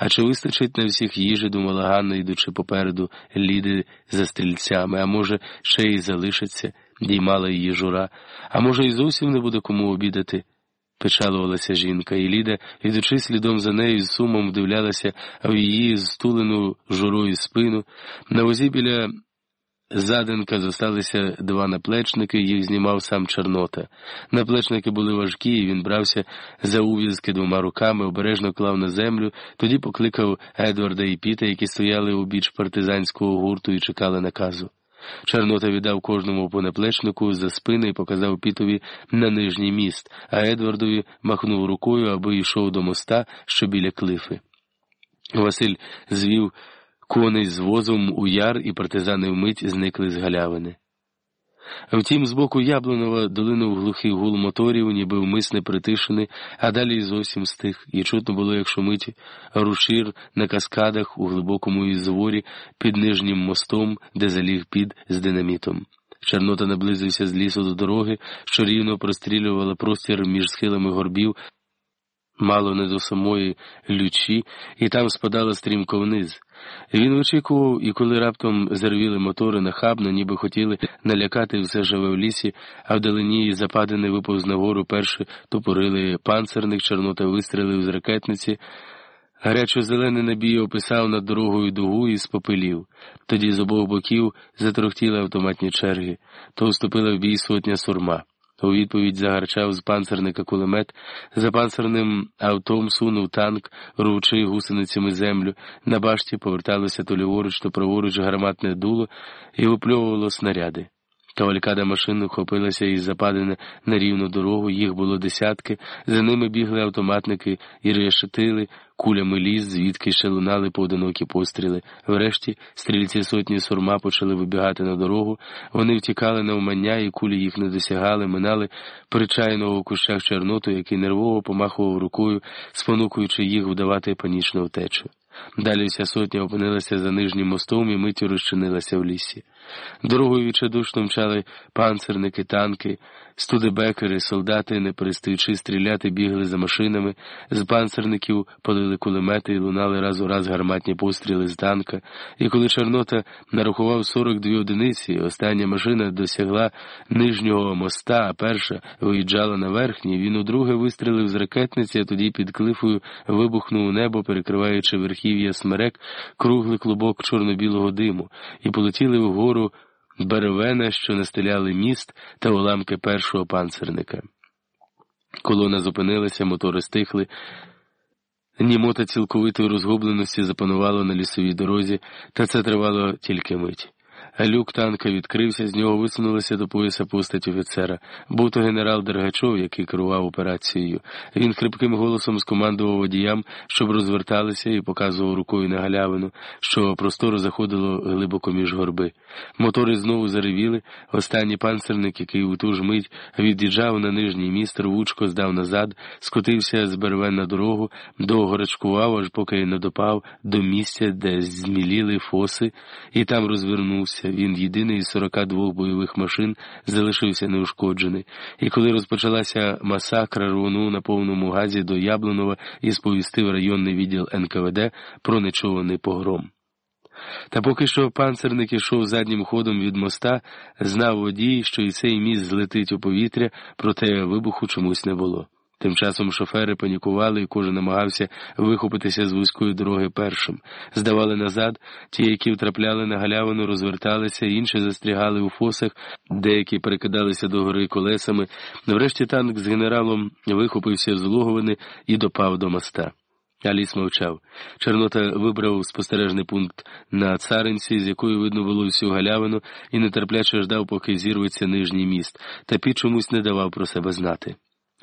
А чи вистачить на всіх їжі, думала Ганна, йдучи попереду ліди за стрільцями, а може, ще й залишиться, діймала її жура, а може, і зовсім не буде кому обідати. Печалувалася жінка, і Ліда, йдучи слідом за нею, з сумом вдивлялася в її зтулену журою спину. На возі біля заденка зосталися два наплечники, їх знімав сам Чорнота. Наплечники були важкі, і він брався за ув'язки двома руками, обережно клав на землю, тоді покликав Едварда і Піта, які стояли у біч партизанського гурту і чекали наказу. Чорнота віддав кожному по наплечнику за спини і показав Пітові на нижній міст, а Едвардові махнув рукою, аби йшов до моста, що біля клифи. Василь звів коней з возом у яр, і партизани вмить зникли з галявини. Втім, з боку Яблонова долинув глухий гул моторів, ніби вмисне притишений, а далі зовсім стих, і чутно було, як шумить рушір на каскадах у глибокому ізворі під нижнім мостом, де заліг під з динамітом. Чорнота наблизився з лісу до дороги, що рівно прострілювала простір між схилами горбів, мало не до самої лючі, і там спадала стрімко вниз. Він вичікував, і коли раптом зарвіли мотори нахабно, ніби хотіли налякати все живе в лісі, а вдалині западини виповз нагору перші топорили панцерник, чорнота вистрелив з ракетниці. Гарячо зелений набій описав над дорогою дугу і спопилів. Тоді з обох боків затрохтіли автоматні черги, то вступила в бій сотня сурма. У відповідь загарчав з панцерника кулемет, за панцерним автом сунув танк, ручи гусеницями землю, на башті поверталося то ліворуч, то праворуч гарматне дуло і випльовувало снаряди. Кавалькада машин ухопилася із западини на рівну дорогу, їх було десятки, за ними бігли автоматники і решетили, кулями ліс, звідки ще лунали поодинокі постріли. Врешті стрільці сотні сурма почали вибігати на дорогу, вони втікали на умання, і кулі їх не досягали, минали причайного у кущах Чорноту, який нервово помахував рукою, спонукуючи їх вдавати панічну втечу. Далі вся сотня опинилася за нижнім мостом і миттю розчинилася в лісі. Дорогою відчайдушно мчали панцерники, танки, студебекери, солдати, не перестаючи стріляти, бігли за машинами, з панцерників полили кулемети і лунали раз у раз гарматні постріли з танка. І коли Чорнота нарахував 42 одиниці, остання машина досягла нижнього моста, а перша виїжджала на верхній, він удруге вистрілив з ракетниці, а тоді під клифою вибухнув у небо, перекриваючи верхів'я смерек, круглий клубок чорно-білого диму, і полетіли вгору беревена, що настеляли міст та уламки першого панцирника. Колона зупинилася, мотори стихли. Німота цілковитої розгубленості запанувала на лісовій дорозі, та це тривало тільки мить. Люк танка відкрився, з нього висунулася до пояса постать офіцера. Був то генерал Дергачов, який керував операцією. Він хрипким голосом скомандував водіям, щоб розверталися, і показував рукою на галявину, що просторо заходило глибоко між горби. Мотори знову заревіли. Останній панцерник, який у ту ж мить від'їжджав на нижній міст, рвучко здав назад, скотився з бервен на дорогу, довго рачкував, аж поки не допав до місця, де зміліли фоси, і там розвернувся. Він єдиний із 42 бойових машин залишився неушкоджений, і коли розпочалася масакра, рвонув на повному газі до Яблонова і сповістив районний відділ НКВД про нечуваний погром. Та поки що панцерник ішов заднім ходом від моста, знав водій, що і цей міст злетить у повітря, проте вибуху чомусь не було. Тим часом шофери панікували, і кожен намагався вихопитися з вузької дороги першим. Здавали назад, ті, які втрапляли на галявину, розверталися, інші застрягали у фосах, деякі перекидалися до гори колесами. Врешті танк з генералом вихопився з логовини і допав до моста. Аліс мовчав. Чорнота вибрав спостережний пункт на царинці, з якої видно було всю галявину, і нетерпляче ждав, поки зірветься нижній міст, та під чомусь не давав про себе знати.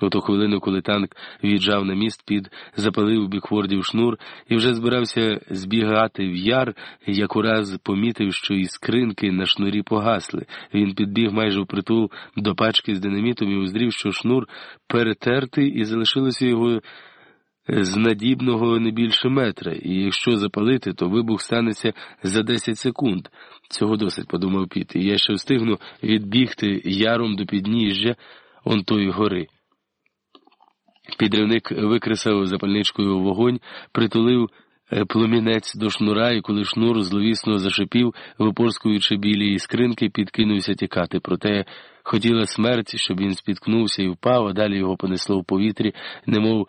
У ту хвилину, коли танк в'їжджав на міст, під запалив біквордів шнур і вже збирався збігати в яр, як ураз помітив, що і скринки на шнурі погасли. Він підбіг майже впритул до пачки з динамітом і уздрів, що шнур перетертий, і залишилося його з надібного не більше метра, і якщо запалити, то вибух станеться за 10 секунд. Цього досить, подумав Піт, і я ще встигну відбігти яром до підніжжя он тої гори. Підривник викресав запальничкою вогонь, притулив е, пломінець до шнура, і коли шнур зловісно зашипів, випорскуючи білі іскринки, підкинувся тікати. Проте хотіла смерть, щоб він спіткнувся і впав, а далі його понесло в повітрі, немов